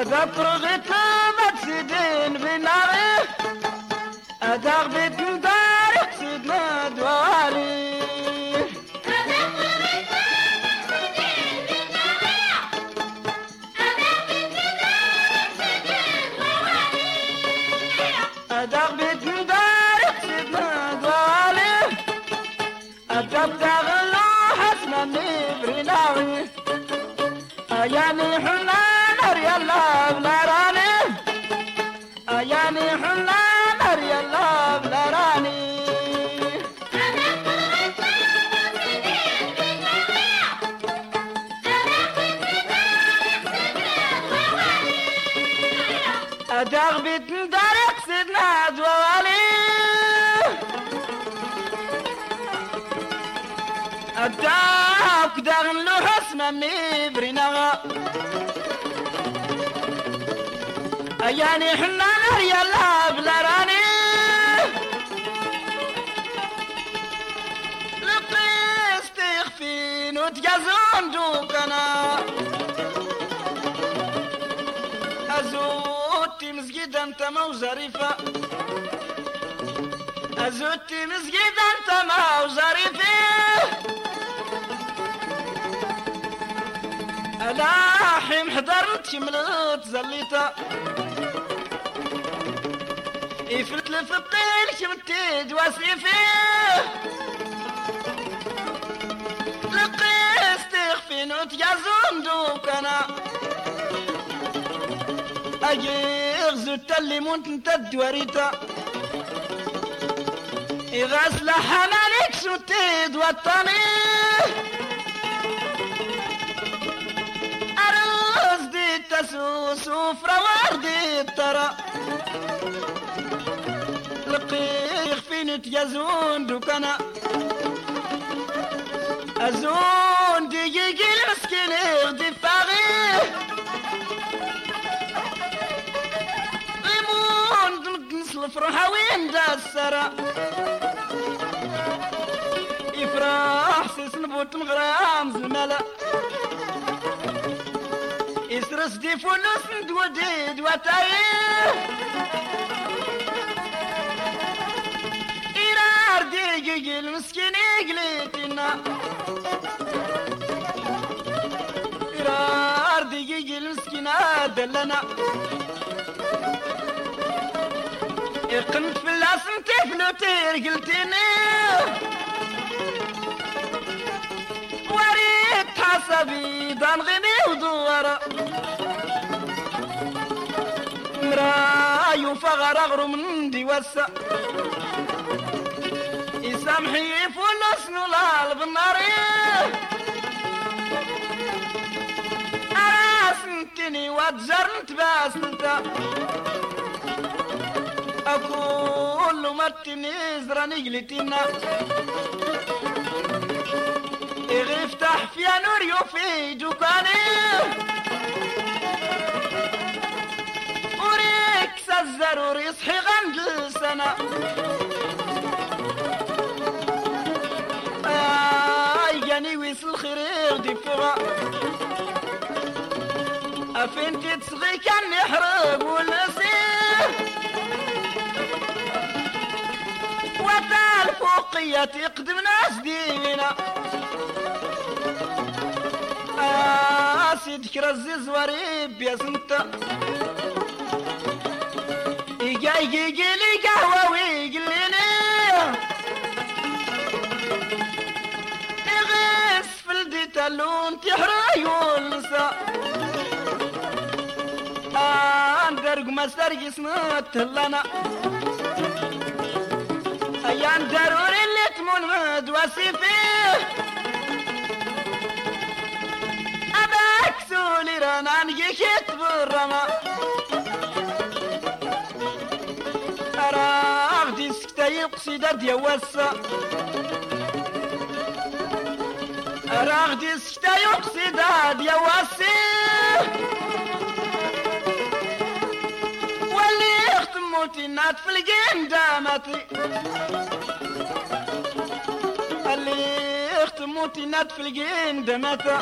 هذا طرغت ما تسيدين بناري. هذا غبيت نداري تسيدنا دوالي هذا غبيت أداغ بيت ندارك سيدنا دوالي أداك داغن لو حسنا مبرنا أياني حنا نار يلا بلا راني لقيس تخفين وتجازون دوكنا أزوتي مسجد أنت موزريفة أزوتي مسجد أنت موزريفة ألاحم حضرت شملت زليتا إفلت لفطيل شمتي دواسي فيه لقيس تخفين وتجازون دوكنا. أجيغ زوت اللي مونت انت الدواريتا إغاسل حمالك شمتي دواتاني أرز دي تسوس وفرا وردي ترى. لقيخ فين تيزون دوكنا. أزون دقيقي المسكين يغدي فاغي. دمك الفرحة وين دا السرا؟ يفرح سيس نبوت مغرام زمالا. يسرس دي فلوس ندودي دواتايه إيرار ديجي المسكين يقليتنا إيرار ديجي المسكين دلنا. يقنت في اللاس تفلو تير قلتيني وريت حسبي دان غني ودورة مرايو فغر من دي وسا يسامحي فلوس نولال بالناري أراسنتني واتجرنت باس انت مرتني زراني قلتنا افتح في نور في دكاني وريك سزر يصحي غند السنة آي جاني ويس الخير دي فوق أفين تتصغي كان يحرق والنسيم وتال فوقية تقدم ناس دينا آه سيدك رزيز وريب يا سنتا. إيجا يجي لي قهوة ويقليني إغيس في الديت اللون تحرى يولسا آه درق ما سرقس نتلنا أيام ضروري مدوسي فيه أباك سولي رانا نجيك بالرما أراغ دي سكتا يقصي داد يوسا أراغ دي سكتا يقصي داد يوسي واللي يختموتي نات في الجين يختموتي نات في الجين دامتا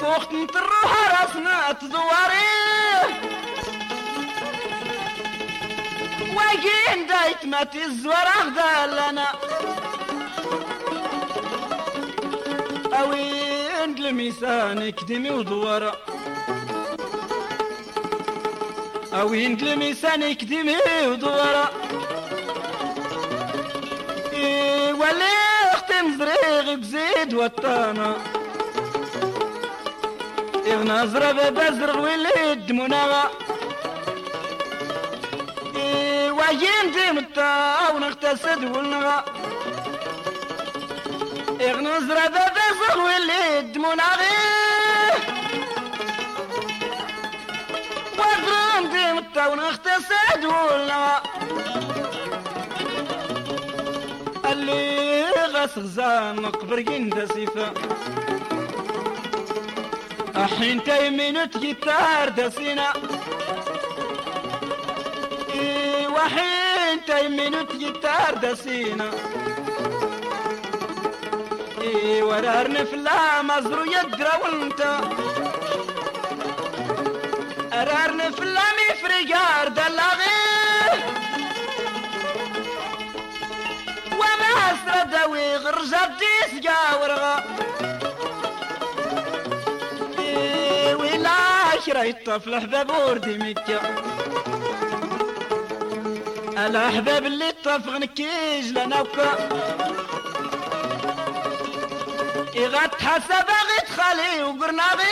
فوقت نتروح راسنا تزواري. وين دايت ما تزور أغدالنا أوين الميسان كدمي ودورا أوين الميسان كدمي ودورا ولي أختي مزريغ بزيد وطانا. إغنى زرب بزرغ ولد مناغا وين دي متا ونغتسد ونغا إغنى زرب بزرغ ولد مناغي وين دي متا ونغتسد ونغا اللي غاس غزان قبر جندا سيفا الحين تيمينت جيتار دسينا وحين تيمينت جيتار دسينا إيه ورارن فلا مزرو يدرا وانت إيه ولا شري الطفل أحباب وردي مكة الاحباب اللي الطفغ نكيج لنا وكا إغات حسب غيت خالي وقرناغي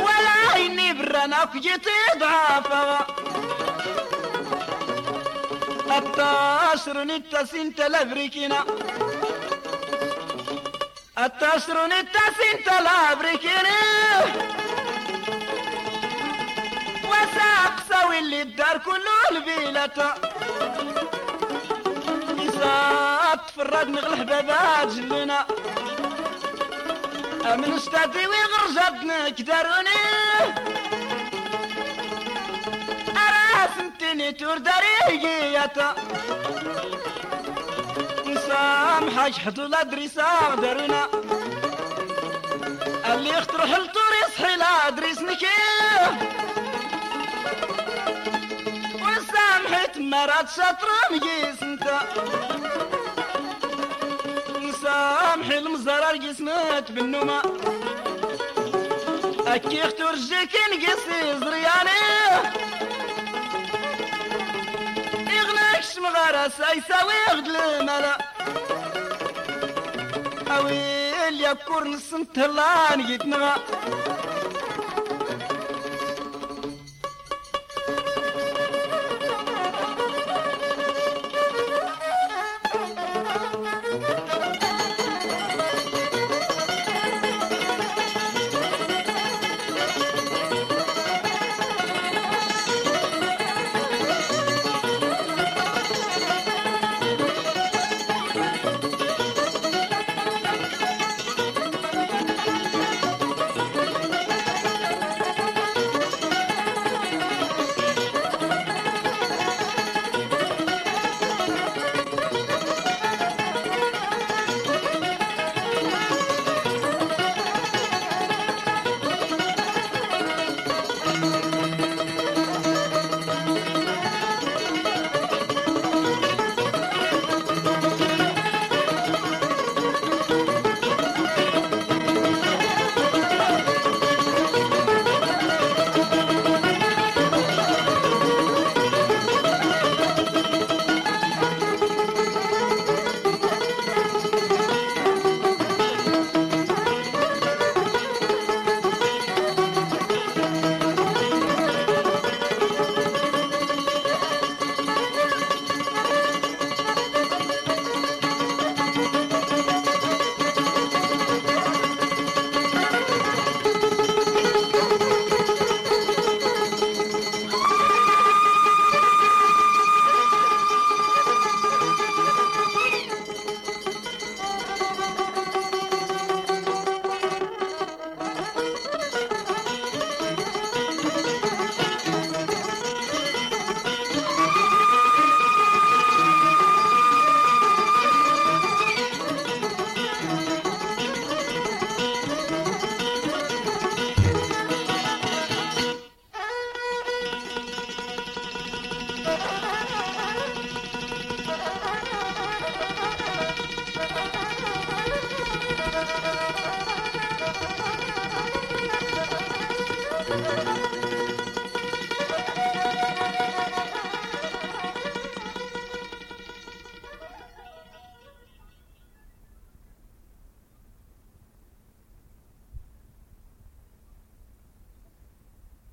ولا عيني برانا وكجيتي ضعافا التاشر نتسين تلافريكينا التاشر نتسين تلافريكينا وساق سوي اللي الدار كله البيلة. إسات فراد نغل حبابات جلنا أمن استاذي ويغرزتنا كداروني. داريجيتا نسام حاج حدو لا دريسا درنا اللي يخترح الطور يصحي لا دريس نكي وسامحت مرات شاطر مجيس انت المزرار جسمت بالنومة. أكي اختور جيكي نقصي زرياني يغنكش مغارة سايساوي يغد الملا. أويل يا كورن سنتلان يتنغى.